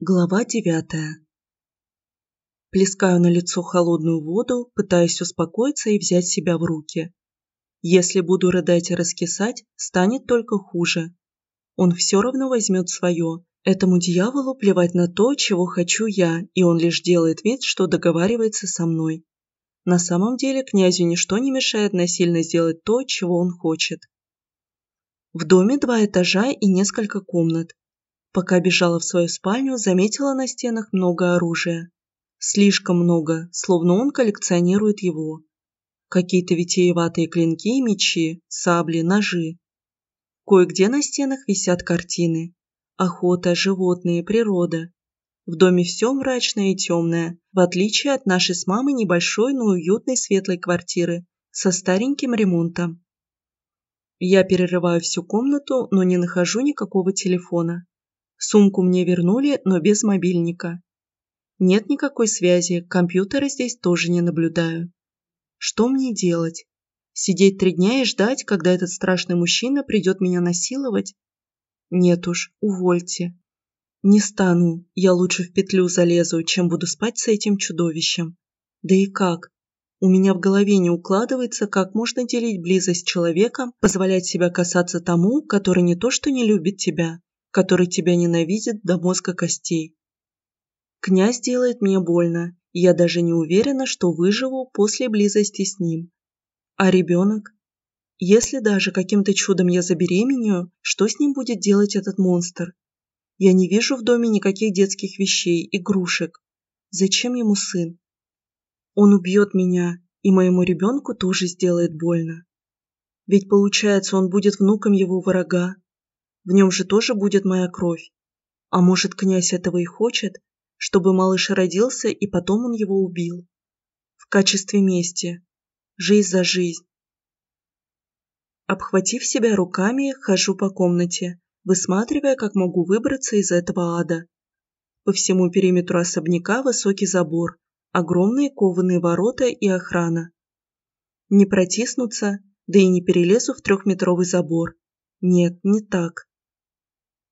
Глава девятая. Плескаю на лицо холодную воду, пытаясь успокоиться и взять себя в руки. Если буду рыдать и раскисать, станет только хуже. Он все равно возьмет свое. Этому дьяволу плевать на то, чего хочу я, и он лишь делает вид, что договаривается со мной. На самом деле князю ничто не мешает насильно сделать то, чего он хочет. В доме два этажа и несколько комнат. Пока бежала в свою спальню, заметила на стенах много оружия. Слишком много, словно он коллекционирует его. Какие-то витиеватые клинки и мечи, сабли, ножи. Кое-где на стенах висят картины. Охота, животные, природа. В доме все мрачное и темное, в отличие от нашей с мамой небольшой, но уютной светлой квартиры со стареньким ремонтом. Я перерываю всю комнату, но не нахожу никакого телефона. Сумку мне вернули, но без мобильника. Нет никакой связи, компьютера здесь тоже не наблюдаю. Что мне делать? Сидеть три дня и ждать, когда этот страшный мужчина придет меня насиловать? Нет уж, увольте. Не стану, я лучше в петлю залезу, чем буду спать с этим чудовищем. Да и как? У меня в голове не укладывается, как можно делить близость с человеком, позволять себя касаться тому, который не то что не любит тебя, который тебя ненавидит до мозга костей. Князь делает мне больно, и я даже не уверена, что выживу после близости с ним. А ребенок? Если даже каким-то чудом я забеременею, что с ним будет делать этот монстр? Я не вижу в доме никаких детских вещей, игрушек. Зачем ему сын? Он убьет меня, и моему ребенку тоже сделает больно. Ведь получается, он будет внуком его врага, в нем же тоже будет моя кровь. А может, князь этого и хочет, чтобы малыш родился, и потом он его убил. В качестве мести. Жизнь за жизнь. Обхватив себя руками, хожу по комнате, высматривая, как могу выбраться из этого ада. По всему периметру особняка высокий забор, огромные кованые ворота и охрана. Не протиснуться, да и не перелезу в трехметровый забор. Нет, не так.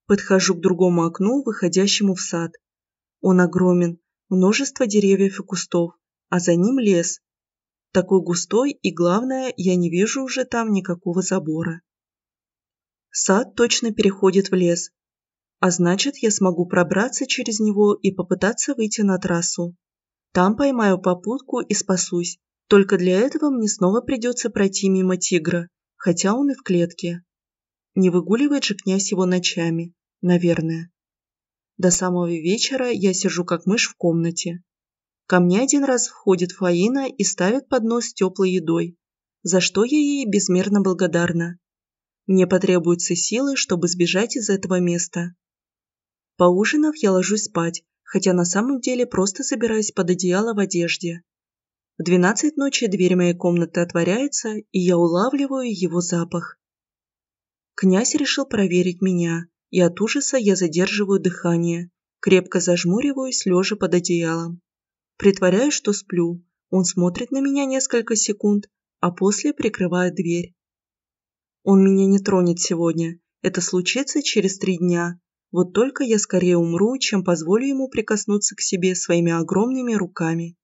Подхожу к другому окну, выходящему в сад. Он огромен, множество деревьев и кустов, а за ним лес. Такой густой и, главное, я не вижу уже там никакого забора. Сад точно переходит в лес, а значит, я смогу пробраться через него и попытаться выйти на трассу. Там поймаю попутку и спасусь. Только для этого мне снова придется пройти мимо тигра, хотя он и в клетке. Не выгуливает же князь его ночами, наверное. До самого вечера я сижу как мышь в комнате. Ко мне один раз входит Фаина и ставит поднос с теплой едой, за что я ей безмерно благодарна. Мне потребуются силы, чтобы сбежать из этого места. Поужинав, я ложусь спать, хотя на самом деле просто забираюсь под одеяло в одежде. В двенадцать ночи дверь моей комнаты отворяется, и я улавливаю его запах. Князь решил проверить меня, и от ужаса я задерживаю дыхание, крепко зажмуриваюсь, лежа под одеялом. Притворяюсь, что сплю. Он смотрит на меня несколько секунд, а после прикрывает дверь. Он меня не тронет сегодня. Это случится через три дня. Вот только я скорее умру, чем позволю ему прикоснуться к себе своими огромными руками.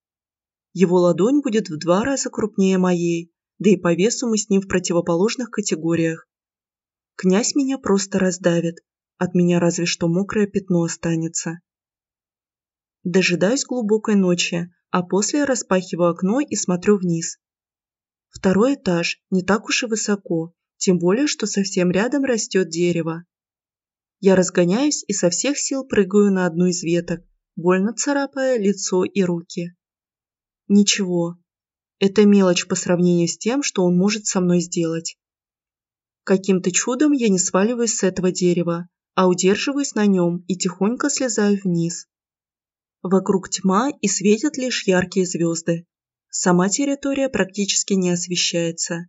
Его ладонь будет в два раза крупнее моей, да и по весу мы с ним в противоположных категориях. Князь меня просто раздавит. От меня разве что мокрое пятно останется. Дожидаюсь глубокой ночи, а после распахиваю окно и смотрю вниз. Второй этаж не так уж и высоко, тем более, что совсем рядом растет дерево. Я разгоняюсь и со всех сил прыгаю на одну из веток, больно царапая лицо и руки. Ничего, это мелочь по сравнению с тем, что он может со мной сделать. Каким-то чудом я не сваливаюсь с этого дерева, а удерживаюсь на нем и тихонько слезаю вниз. Вокруг тьма и светят лишь яркие звезды. Сама территория практически не освещается.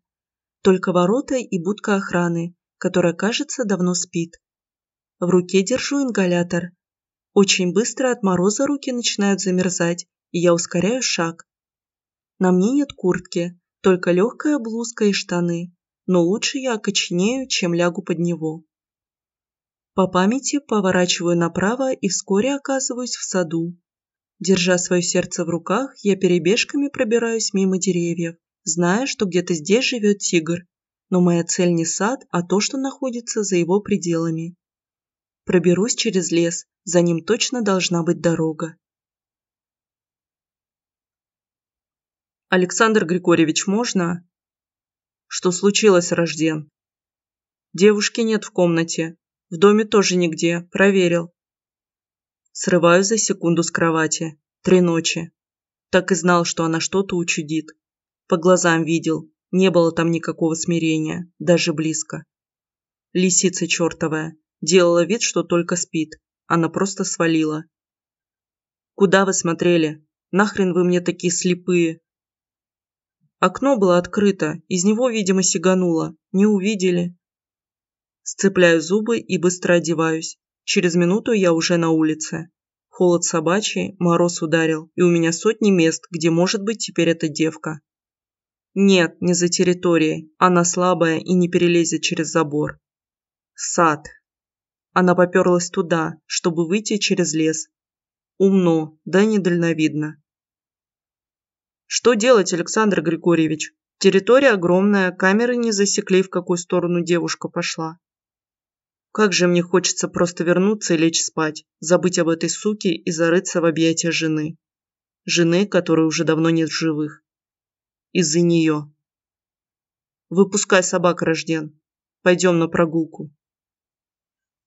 Только ворота и будка охраны, которая, кажется, давно спит. В руке держу ингалятор. Очень быстро от мороза руки начинают замерзать, и я ускоряю шаг. На мне нет куртки, только легкая блузка и штаны, но лучше я окоченею, чем лягу под него. По памяти поворачиваю направо и вскоре оказываюсь в саду. Держа свое сердце в руках, я перебежками пробираюсь мимо деревьев, зная, что где-то здесь живет тигр. Но моя цель не сад, а то, что находится за его пределами. Проберусь через лес, за ним точно должна быть дорога. Александр Григорьевич, можно? Что случилось, Рожден? Девушки нет в комнате. В доме тоже нигде. Проверил. Срываю за секунду с кровати. Три ночи. Так и знал, что она что-то учудит. По глазам видел. Не было там никакого смирения. Даже близко. Лисица чертовая. Делала вид, что только спит. Она просто свалила. «Куда вы смотрели? Нахрен вы мне такие слепые?» Окно было открыто, из него, видимо, сигануло. Не увидели. Сцепляю зубы и быстро одеваюсь. Через минуту я уже на улице. Холод собачий, мороз ударил, и у меня сотни мест, где может быть теперь эта девка. Нет, не за территорией. Она слабая и не перелезет через забор. Сад. Она поперлась туда, чтобы выйти через лес. Умно, да недальновидно. Что делать, Александр Григорьевич? Территория огромная, камеры не засекли, в какую сторону девушка пошла. Как же мне хочется просто вернуться и лечь спать, забыть об этой суке и зарыться в объятия жены. Жены, которой уже давно нет в живых. Из-за нее. Выпускай собак, Рожден. Пойдем на прогулку.